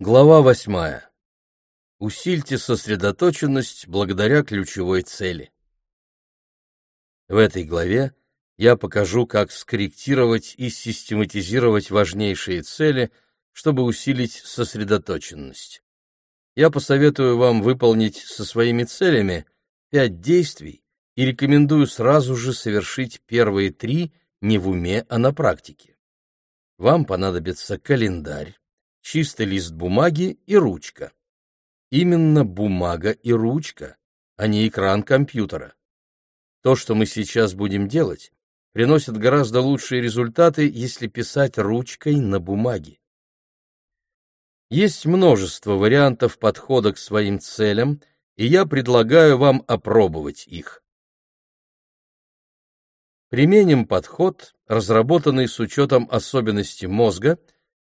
Глава восьмая. Усильте сосредоточенность благодаря ключевой цели. В этой главе я покажу, как скорректировать и систематизировать важнейшие цели, чтобы усилить сосредоточенность. Я посоветую вам выполнить со своими целями пять действий и рекомендую сразу же совершить первые три не в уме, а на практике. Вам понадобится календарь, чистый лист бумаги и ручка. Именно бумага и ручка, а не экран компьютера. То, что мы сейчас будем делать, приносит гораздо лучшие результаты, если писать ручкой на бумаге. Есть множество вариантов подхода к своим целям, и я предлагаю вам опробовать их. Применим подход, разработанный с учетом особенностей мозга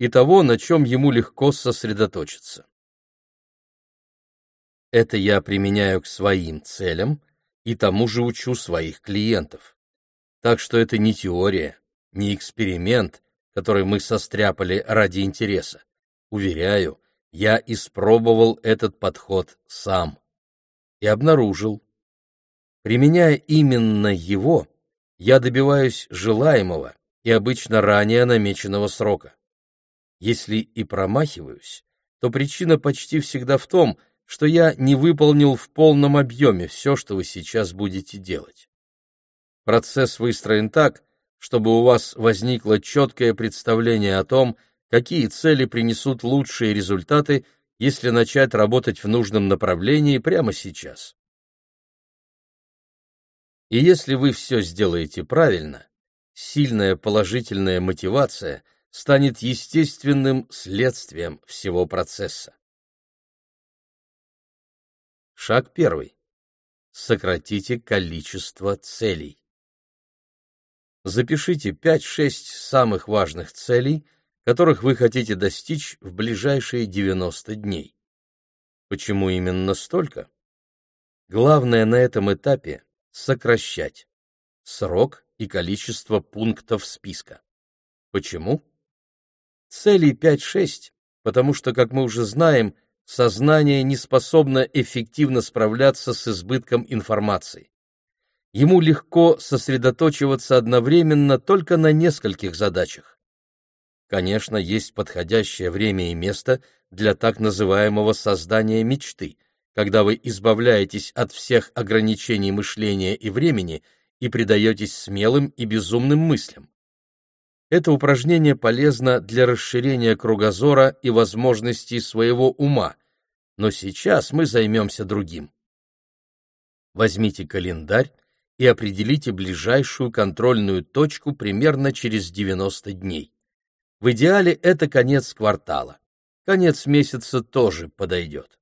и того, на чем ему легко сосредоточиться. Это я применяю к своим целям и тому же учу своих клиентов. Так что это не теория, не эксперимент, который мы состряпали ради интереса. Уверяю, я испробовал этот подход сам и обнаружил. Применяя именно его, я добиваюсь желаемого и обычно ранее намеченного срока. Если и промахиваюсь, то причина почти всегда в том, что я не выполнил в полном объеме все, что вы сейчас будете делать. Процесс выстроен так, чтобы у вас возникло четкое представление о том, какие цели принесут лучшие результаты, если начать работать в нужном направлении прямо сейчас. И если вы все сделаете правильно, сильная положительная мотивация – станет естественным следствием всего процесса. Шаг первый. Сократите количество целей. Запишите 5-6 самых важных целей, которых вы хотите достичь в ближайшие 90 дней. Почему именно столько? Главное на этом этапе – сокращать срок и количество пунктов списка. Почему? Целей 5-6, потому что, как мы уже знаем, сознание не способно эффективно справляться с избытком информации. Ему легко сосредоточиваться одновременно только на нескольких задачах. Конечно, есть подходящее время и место для так называемого создания мечты, когда вы избавляетесь от всех ограничений мышления и времени и предаетесь смелым и безумным мыслям. Это упражнение полезно для расширения кругозора и возможностей своего ума, но сейчас мы займемся другим. Возьмите календарь и определите ближайшую контрольную точку примерно через 90 дней. В идеале это конец квартала. Конец месяца тоже подойдет.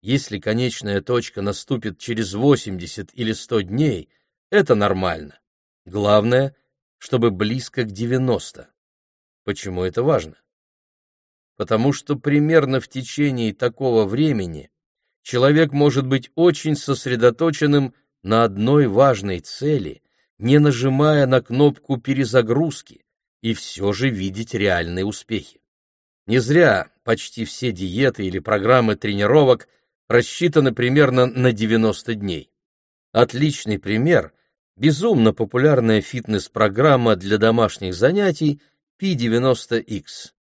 Если конечная точка наступит через 80 или 100 дней, это нормально. Главное чтобы близко к 90. Почему это важно? Потому что примерно в течение такого времени человек может быть очень сосредоточенным на одной важной цели, не нажимая на кнопку перезагрузки, и все же видеть реальные успехи. Не зря почти все диеты или программы тренировок рассчитаны примерно на 90 дней. Отличный пример безумно популярная фитнес-программа для домашних занятий P90X.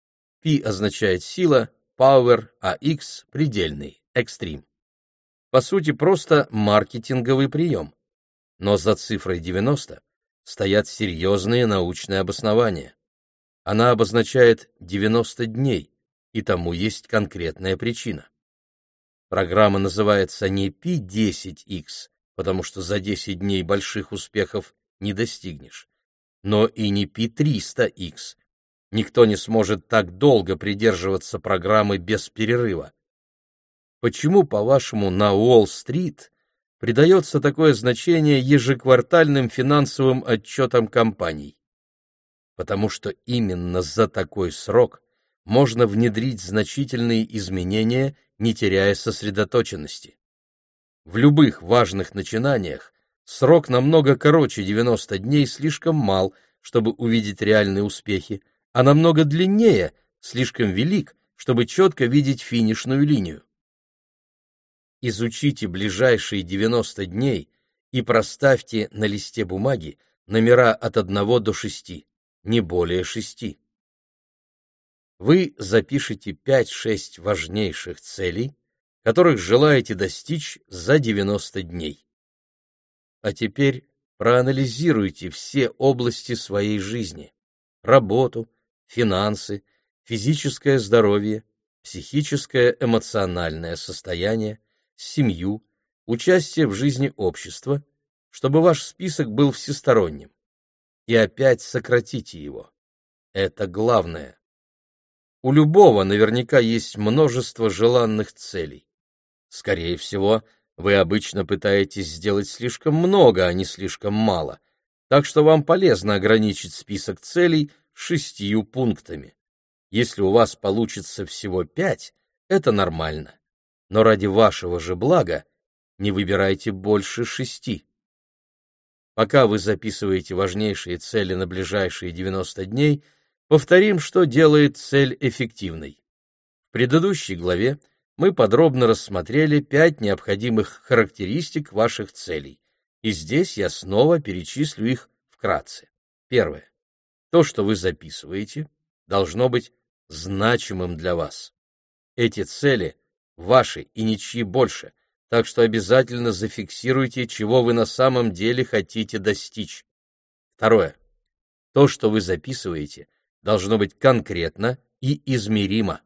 P означает сила, power, а X – предельный, extreme. По сути, просто маркетинговый прием. Но за цифрой 90 стоят серьезные научные обоснования. Она обозначает 90 дней, и тому есть конкретная причина. Программа называется не P10X, потому что за 10 дней больших успехов не достигнешь. Но и не P300X. Никто не сможет так долго придерживаться программы без перерыва. Почему, по-вашему, на Уолл-стрит придается такое значение ежеквартальным финансовым отчетам компаний? Потому что именно за такой срок можно внедрить значительные изменения, не теряя сосредоточенности. В любых важных начинаниях срок намного короче 90 дней слишком мал, чтобы увидеть реальные успехи, а намного длиннее, слишком велик, чтобы четко видеть финишную линию. Изучите ближайшие 90 дней и проставьте на листе бумаги номера от 1 до 6, не более 6. Вы запишите 5-6 важнейших целей, которых желаете достичь за 90 дней. А теперь проанализируйте все области своей жизни – работу, финансы, физическое здоровье, психическое эмоциональное состояние, семью, участие в жизни общества, чтобы ваш список был всесторонним. И опять сократите его. Это главное. У любого наверняка есть множество желанных целей. Скорее всего, вы обычно пытаетесь сделать слишком много, а не слишком мало, так что вам полезно ограничить список целей шестью пунктами. Если у вас получится всего пять, это нормально. Но ради вашего же блага не выбирайте больше шести. Пока вы записываете важнейшие цели на ближайшие 90 дней, повторим, что делает цель эффективной. В предыдущей главе мы подробно рассмотрели пять необходимых характеристик ваших целей, и здесь я снова перечислю их вкратце. Первое. То, что вы записываете, должно быть значимым для вас. Эти цели ваши и ничьи больше, так что обязательно зафиксируйте, чего вы на самом деле хотите достичь. Второе. То, что вы записываете, должно быть конкретно и измеримо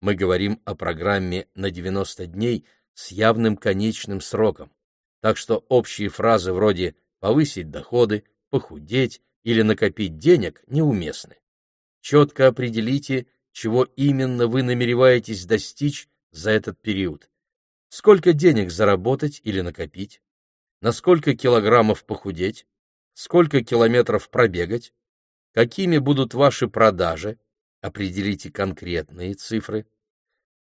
мы говорим о программе на 90 дней с явным конечным сроком. Так что общие фразы вроде «повысить доходы», «похудеть» или «накопить денег» неуместны. Четко определите, чего именно вы намереваетесь достичь за этот период. Сколько денег заработать или накопить? На сколько килограммов похудеть? Сколько километров пробегать? Какими будут ваши продажи? Определите конкретные цифры.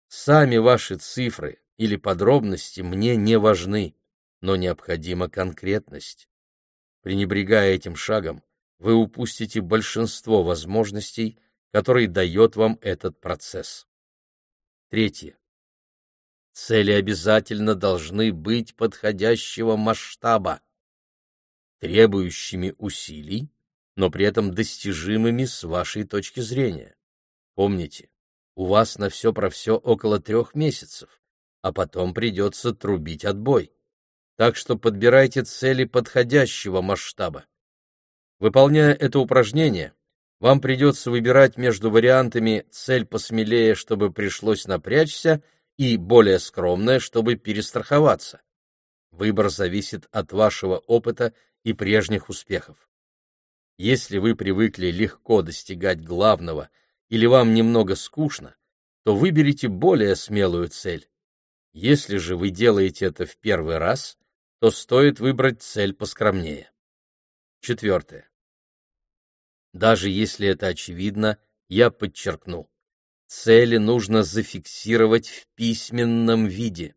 Сами ваши цифры или подробности мне не важны, но необходима конкретность. Пренебрегая этим шагом, вы упустите большинство возможностей, которые дает вам этот процесс. Третье. Цели обязательно должны быть подходящего масштаба, требующими усилий, но при этом достижимыми с вашей точки зрения. Помните, у вас на все про все около трех месяцев, а потом придется трубить отбой. Так что подбирайте цели подходящего масштаба. Выполняя это упражнение, вам придется выбирать между вариантами цель посмелее, чтобы пришлось напрячься, и более скромная, чтобы перестраховаться. Выбор зависит от вашего опыта и прежних успехов. Если вы привыкли легко достигать главного или вам немного скучно, то выберите более смелую цель. Если же вы делаете это в первый раз, то стоит выбрать цель поскромнее. Четвертое. Даже если это очевидно, я подчеркну. Цели нужно зафиксировать в письменном виде.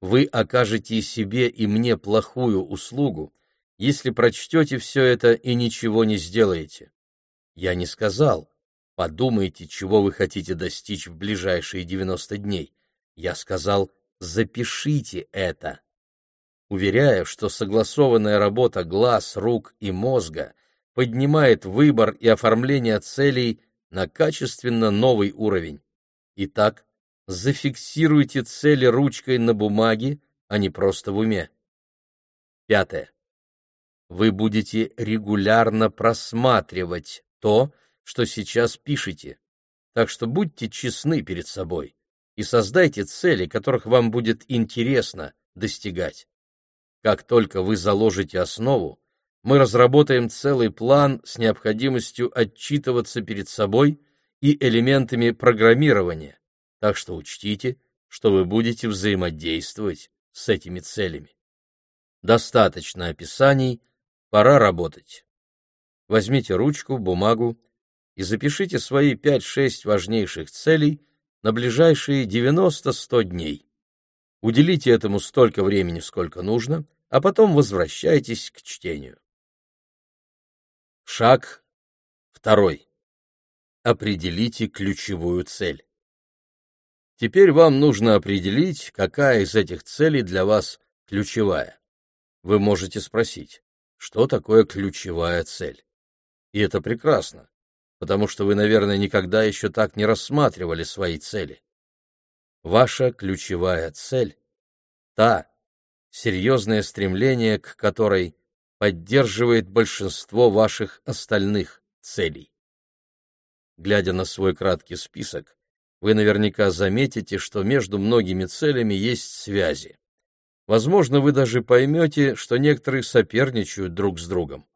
Вы окажете себе и мне плохую услугу, если прочтете все это и ничего не сделаете. Я не сказал, подумайте, чего вы хотите достичь в ближайшие 90 дней. Я сказал, запишите это. Уверяю, что согласованная работа глаз, рук и мозга поднимает выбор и оформление целей на качественно новый уровень. Итак, зафиксируйте цели ручкой на бумаге, а не просто в уме. Пятое вы будете регулярно просматривать то, что сейчас пишете. Так что будьте честны перед собой и создайте цели, которых вам будет интересно достигать. Как только вы заложите основу, мы разработаем целый план с необходимостью отчитываться перед собой и элементами программирования, так что учтите, что вы будете взаимодействовать с этими целями. Достаточно описаний – Пора работать. Возьмите ручку, бумагу и запишите свои 5-6 важнейших целей на ближайшие 90-100 дней. Уделите этому столько времени, сколько нужно, а потом возвращайтесь к чтению. Шаг второй. Определите ключевую цель. Теперь вам нужно определить, какая из этих целей для вас ключевая. Вы можете спросить, что такое ключевая цель? И это прекрасно, потому что вы, наверное, никогда еще так не рассматривали свои цели. Ваша ключевая цель — та, серьезное стремление к которой поддерживает большинство ваших остальных целей. Глядя на свой краткий список, вы наверняка заметите, что между многими целями есть связи. Возможно, вы даже поймете, что некоторые соперничают друг с другом.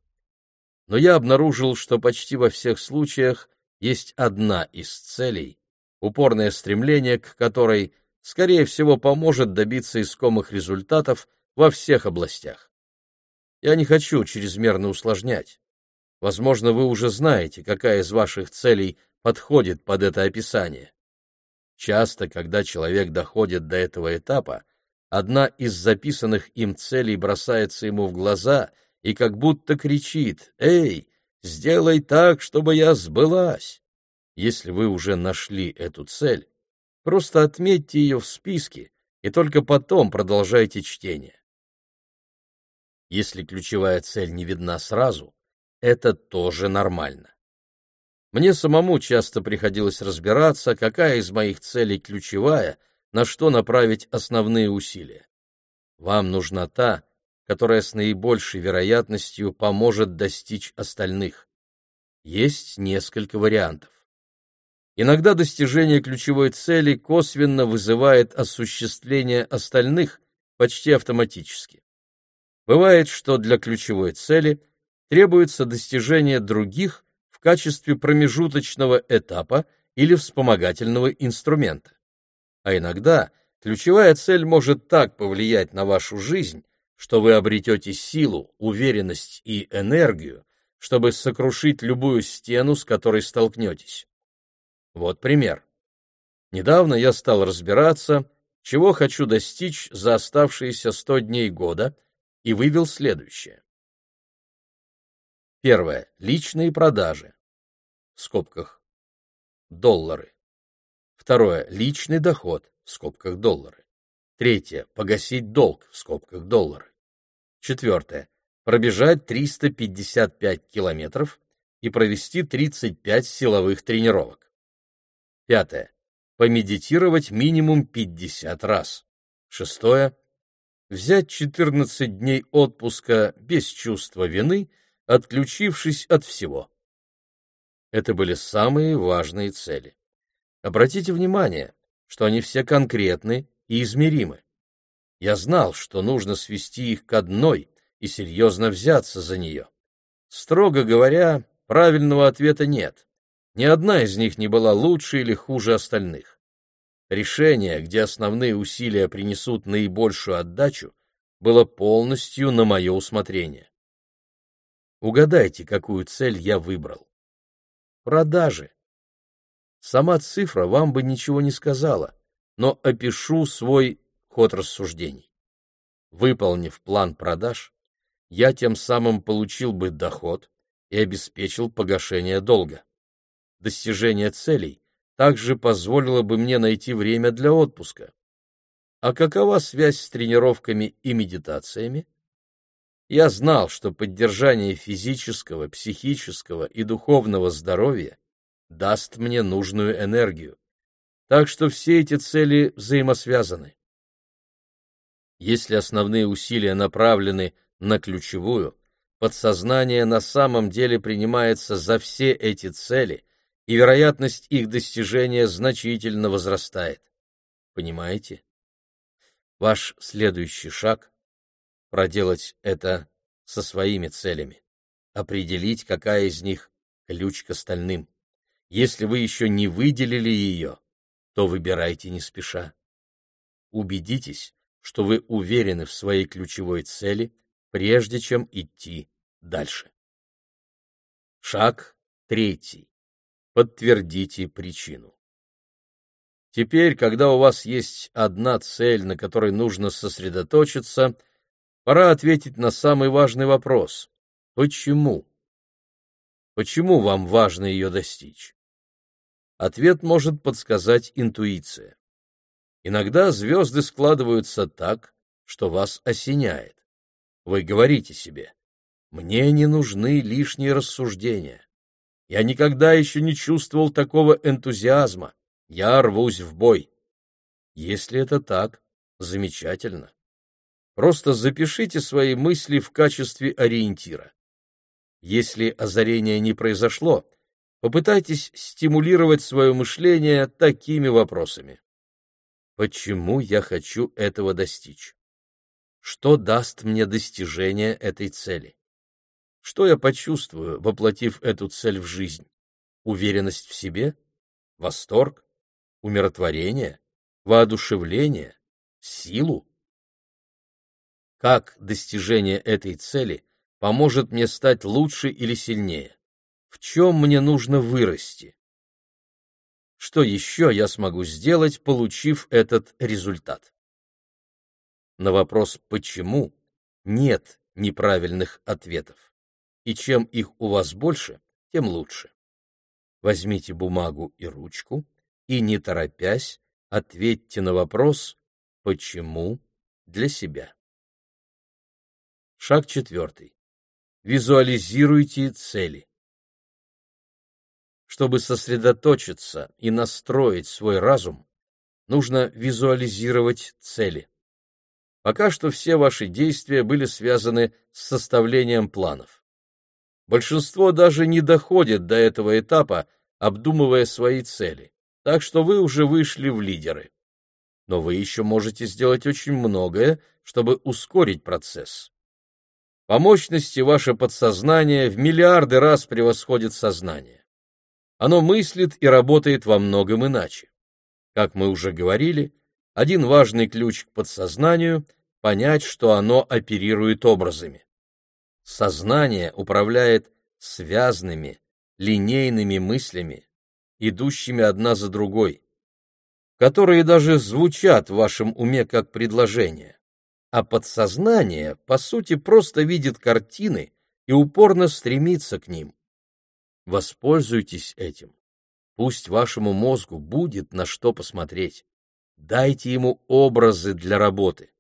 Но я обнаружил, что почти во всех случаях есть одна из целей, упорное стремление к которой, скорее всего, поможет добиться искомых результатов во всех областях. Я не хочу чрезмерно усложнять. Возможно, вы уже знаете, какая из ваших целей подходит под это описание. Часто, когда человек доходит до этого этапа, одна из записанных им целей бросается ему в глаза и как будто кричит «Эй, сделай так, чтобы я сбылась!» Если вы уже нашли эту цель, просто отметьте ее в списке и только потом продолжайте чтение. Если ключевая цель не видна сразу, это тоже нормально. Мне самому часто приходилось разбираться, какая из моих целей ключевая, на что направить основные усилия. Вам нужна та, которая с наибольшей вероятностью поможет достичь остальных. Есть несколько вариантов. Иногда достижение ключевой цели косвенно вызывает осуществление остальных почти автоматически. Бывает, что для ключевой цели требуется достижение других в качестве промежуточного этапа или вспомогательного инструмента. А иногда ключевая цель может так повлиять на вашу жизнь, что вы обретете силу, уверенность и энергию, чтобы сокрушить любую стену, с которой столкнетесь. Вот пример. Недавно я стал разбираться, чего хочу достичь за оставшиеся 100 дней года, и вывел следующее. Первое. Личные продажи. В скобках. Доллары. Второе. Личный доход. В скобках доллары. Третье. Погасить долг. В скобках доллары. Четвертое. Пробежать 355 километров и провести 35 силовых тренировок. Пятое. Помедитировать минимум 50 раз. Шестое. Взять 14 дней отпуска без чувства вины – отключившись от всего. Это были самые важные цели. Обратите внимание, что они все конкретны и измеримы. Я знал, что нужно свести их к одной и серьезно взяться за нее. Строго говоря, правильного ответа нет. Ни одна из них не была лучше или хуже остальных. Решение, где основные усилия принесут наибольшую отдачу, было полностью на мое усмотрение. Угадайте, какую цель я выбрал. Продажи. Сама цифра вам бы ничего не сказала, но опишу свой ход рассуждений. Выполнив план продаж, я тем самым получил бы доход и обеспечил погашение долга. Достижение целей также позволило бы мне найти время для отпуска. А какова связь с тренировками и медитациями? Я знал, что поддержание физического, психического и духовного здоровья даст мне нужную энергию. Так что все эти цели взаимосвязаны. Если основные усилия направлены на ключевую, подсознание на самом деле принимается за все эти цели, и вероятность их достижения значительно возрастает. Понимаете? Ваш следующий шаг проделать это со своими целями, определить, какая из них ключ к остальным. Если вы еще не выделили ее, то выбирайте не спеша. Убедитесь, что вы уверены в своей ключевой цели, прежде чем идти дальше. Шаг третий. Подтвердите причину. Теперь, когда у вас есть одна цель, на которой нужно сосредоточиться, Пора ответить на самый важный вопрос. Почему? Почему вам важно ее достичь? Ответ может подсказать интуиция. Иногда звезды складываются так, что вас осеняет. Вы говорите себе, мне не нужны лишние рассуждения. Я никогда еще не чувствовал такого энтузиазма. Я рвусь в бой. Если это так, замечательно. Просто запишите свои мысли в качестве ориентира. Если озарение не произошло, попытайтесь стимулировать свое мышление такими вопросами. Почему я хочу этого достичь? Что даст мне достижение этой цели? Что я почувствую, воплотив эту цель в жизнь? Уверенность в себе? Восторг? Умиротворение? Воодушевление? Силу? как достижение этой цели поможет мне стать лучше или сильнее, в чем мне нужно вырасти. Что еще я смогу сделать, получив этот результат? На вопрос «почему» нет неправильных ответов, и чем их у вас больше, тем лучше. Возьмите бумагу и ручку и, не торопясь, ответьте на вопрос «почему» для себя. Шаг четвертый. Визуализируйте цели. Чтобы сосредоточиться и настроить свой разум, нужно визуализировать цели. Пока что все ваши действия были связаны с составлением планов. Большинство даже не доходит до этого этапа, обдумывая свои цели, так что вы уже вышли в лидеры. Но вы еще можете сделать очень многое, чтобы ускорить процесс. По мощности ваше подсознание в миллиарды раз превосходит сознание. Оно мыслит и работает во многом иначе. Как мы уже говорили, один важный ключ к подсознанию — понять, что оно оперирует образами. Сознание управляет связанными, линейными мыслями, идущими одна за другой, которые даже звучат в вашем уме как предложения а подсознание, по сути, просто видит картины и упорно стремится к ним. Воспользуйтесь этим. Пусть вашему мозгу будет на что посмотреть. Дайте ему образы для работы.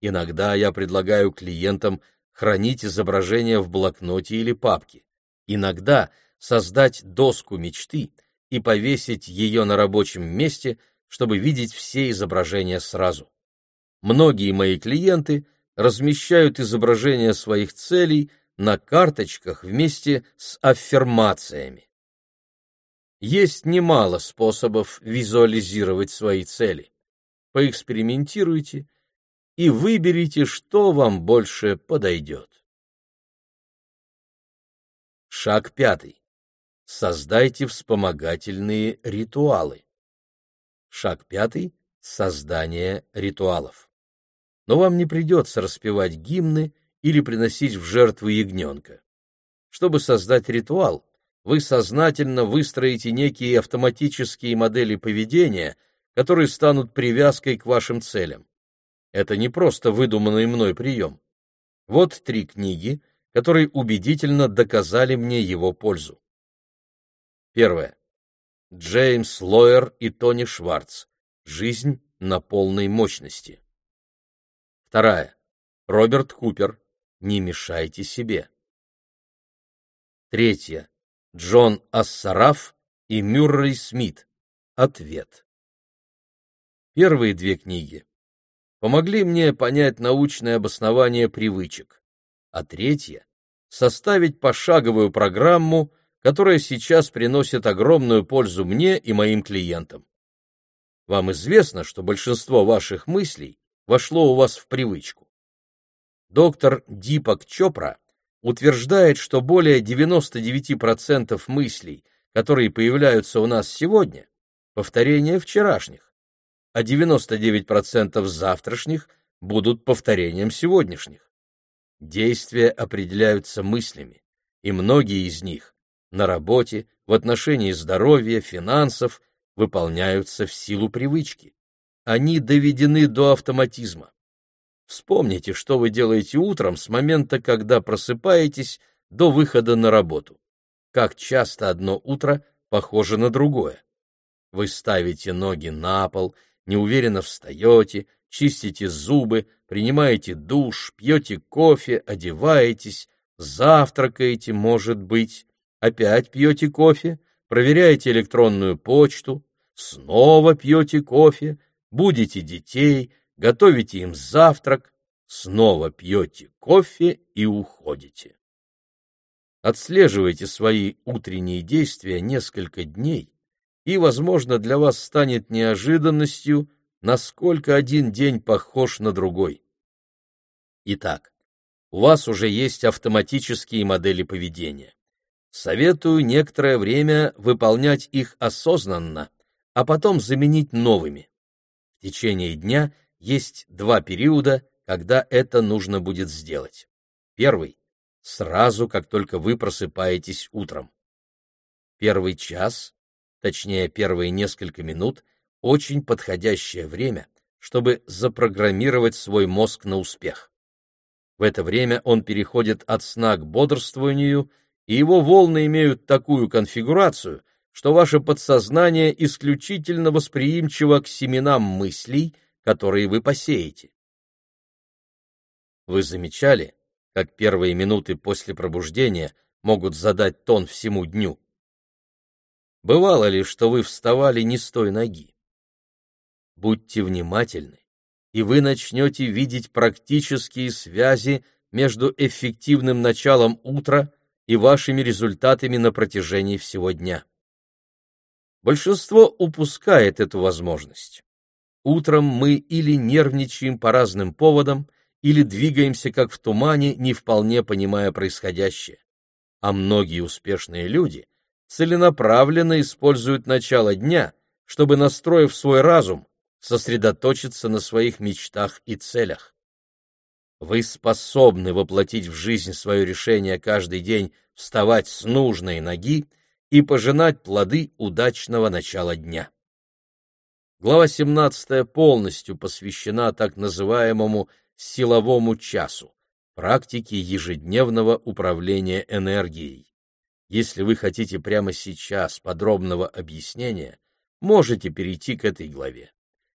Иногда я предлагаю клиентам хранить изображения в блокноте или папке. Иногда создать доску мечты и повесить ее на рабочем месте, чтобы видеть все изображения сразу. Многие мои клиенты размещают изображения своих целей на карточках вместе с аффирмациями. Есть немало способов визуализировать свои цели. Поэкспериментируйте и выберите, что вам больше подойдет. Шаг пятый. Создайте вспомогательные ритуалы. Шаг пятый. Создание ритуалов но вам не придется распевать гимны или приносить в жертву ягненка. Чтобы создать ритуал, вы сознательно выстроите некие автоматические модели поведения, которые станут привязкой к вашим целям. Это не просто выдуманный мной прием. Вот три книги, которые убедительно доказали мне его пользу. Первое. Джеймс Лойер и Тони Шварц. Жизнь на полной мощности. Вторая. Роберт Купер. Не мешайте себе. Третья. Джон Ассараф и Мюррей Смит. Ответ. Первые две книги помогли мне понять научное обоснование привычек, а третья — составить пошаговую программу, которая сейчас приносит огромную пользу мне и моим клиентам. Вам известно, что большинство ваших мыслей вошло у вас в привычку. Доктор Дипак Чопра утверждает, что более 99% мыслей, которые появляются у нас сегодня, повторение вчерашних, а 99% завтрашних будут повторением сегодняшних. Действия определяются мыслями, и многие из них на работе, в отношении здоровья, финансов выполняются в силу привычки они доведены до автоматизма. Вспомните, что вы делаете утром с момента, когда просыпаетесь, до выхода на работу. Как часто одно утро похоже на другое. Вы ставите ноги на пол неуверенно встаете, чистите зубы, принимаете душ, пьете кофе, одеваетесь, завтракаете, может быть, опять пьете кофе, проверяете электронную почту, снова пьете кофе, будете детей, готовите им завтрак, снова пьете кофе и уходите. Отслеживайте свои утренние действия несколько дней, и, возможно, для вас станет неожиданностью, насколько один день похож на другой. Итак, у вас уже есть автоматические модели поведения. Советую некоторое время выполнять их осознанно, а потом заменить новыми. В течение дня есть два периода, когда это нужно будет сделать. Первый — сразу, как только вы просыпаетесь утром. Первый час, точнее первые несколько минут, очень подходящее время, чтобы запрограммировать свой мозг на успех. В это время он переходит от сна к бодрствованию — и его волны имеют такую конфигурацию, что ваше подсознание исключительно восприимчиво к семенам мыслей, которые вы посеете. Вы замечали, как первые минуты после пробуждения могут задать тон всему дню? Бывало ли, что вы вставали не с той ноги? Будьте внимательны, и вы начнете видеть практические связи между эффективным началом утра и вашими результатами на протяжении всего дня. Большинство упускает эту возможность. Утром мы или нервничаем по разным поводам, или двигаемся как в тумане, не вполне понимая происходящее. А многие успешные люди целенаправленно используют начало дня, чтобы, настроив свой разум, сосредоточиться на своих мечтах и целях. Вы способны воплотить в жизнь свое решение каждый день вставать с нужной ноги и пожинать плоды удачного начала дня. Глава 17 полностью посвящена так называемому силовому часу, практике ежедневного управления энергией. Если вы хотите прямо сейчас подробного объяснения, можете перейти к этой главе.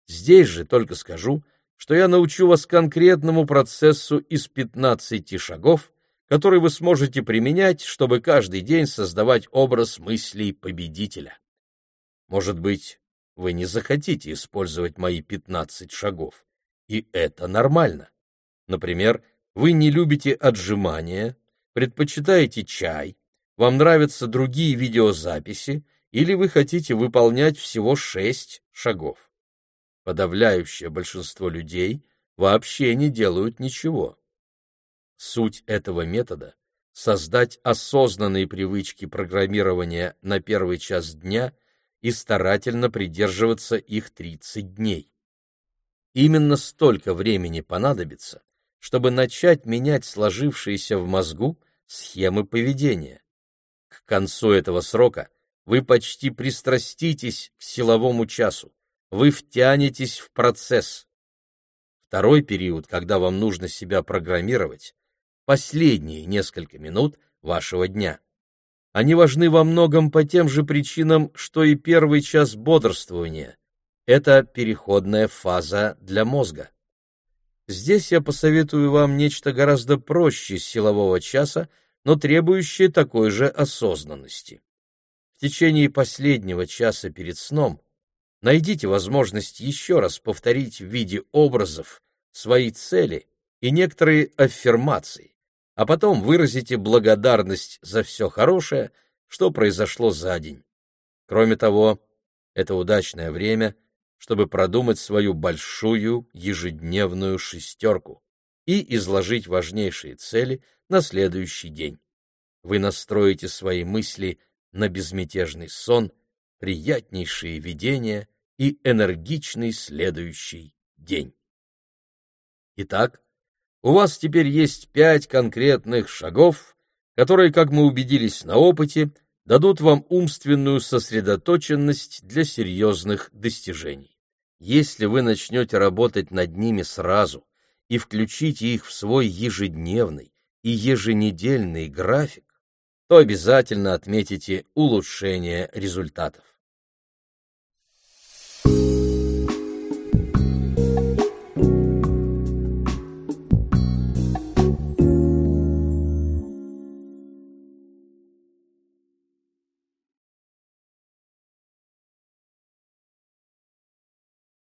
Здесь же только скажу, что я научу вас конкретному процессу из 15 шагов, который вы сможете применять, чтобы каждый день создавать образ мыслей победителя. Может быть, вы не захотите использовать мои 15 шагов, и это нормально. Например, вы не любите отжимания, предпочитаете чай, вам нравятся другие видеозаписи, или вы хотите выполнять всего 6 шагов подавляющее большинство людей вообще не делают ничего. Суть этого метода — создать осознанные привычки программирования на первый час дня и старательно придерживаться их 30 дней. Именно столько времени понадобится, чтобы начать менять сложившиеся в мозгу схемы поведения. К концу этого срока вы почти пристраститесь к силовому часу, вы втянетесь в процесс. Второй период, когда вам нужно себя программировать, последние несколько минут вашего дня. Они важны во многом по тем же причинам, что и первый час бодрствования. Это переходная фаза для мозга. Здесь я посоветую вам нечто гораздо проще силового часа, но требующее такой же осознанности. В течение последнего часа перед сном Найдите возможность еще раз повторить в виде образов свои цели и некоторые аффирмации, а потом выразите благодарность за все хорошее, что произошло за день. Кроме того, это удачное время, чтобы продумать свою большую ежедневную шестерку и изложить важнейшие цели на следующий день. Вы настроите свои мысли на безмятежный сон – приятнейшие видения и энергичный следующий день. Итак, у вас теперь есть пять конкретных шагов, которые, как мы убедились на опыте, дадут вам умственную сосредоточенность для серьезных достижений. Если вы начнете работать над ними сразу и включите их в свой ежедневный и еженедельный график, то обязательно отметите улучшение результатов.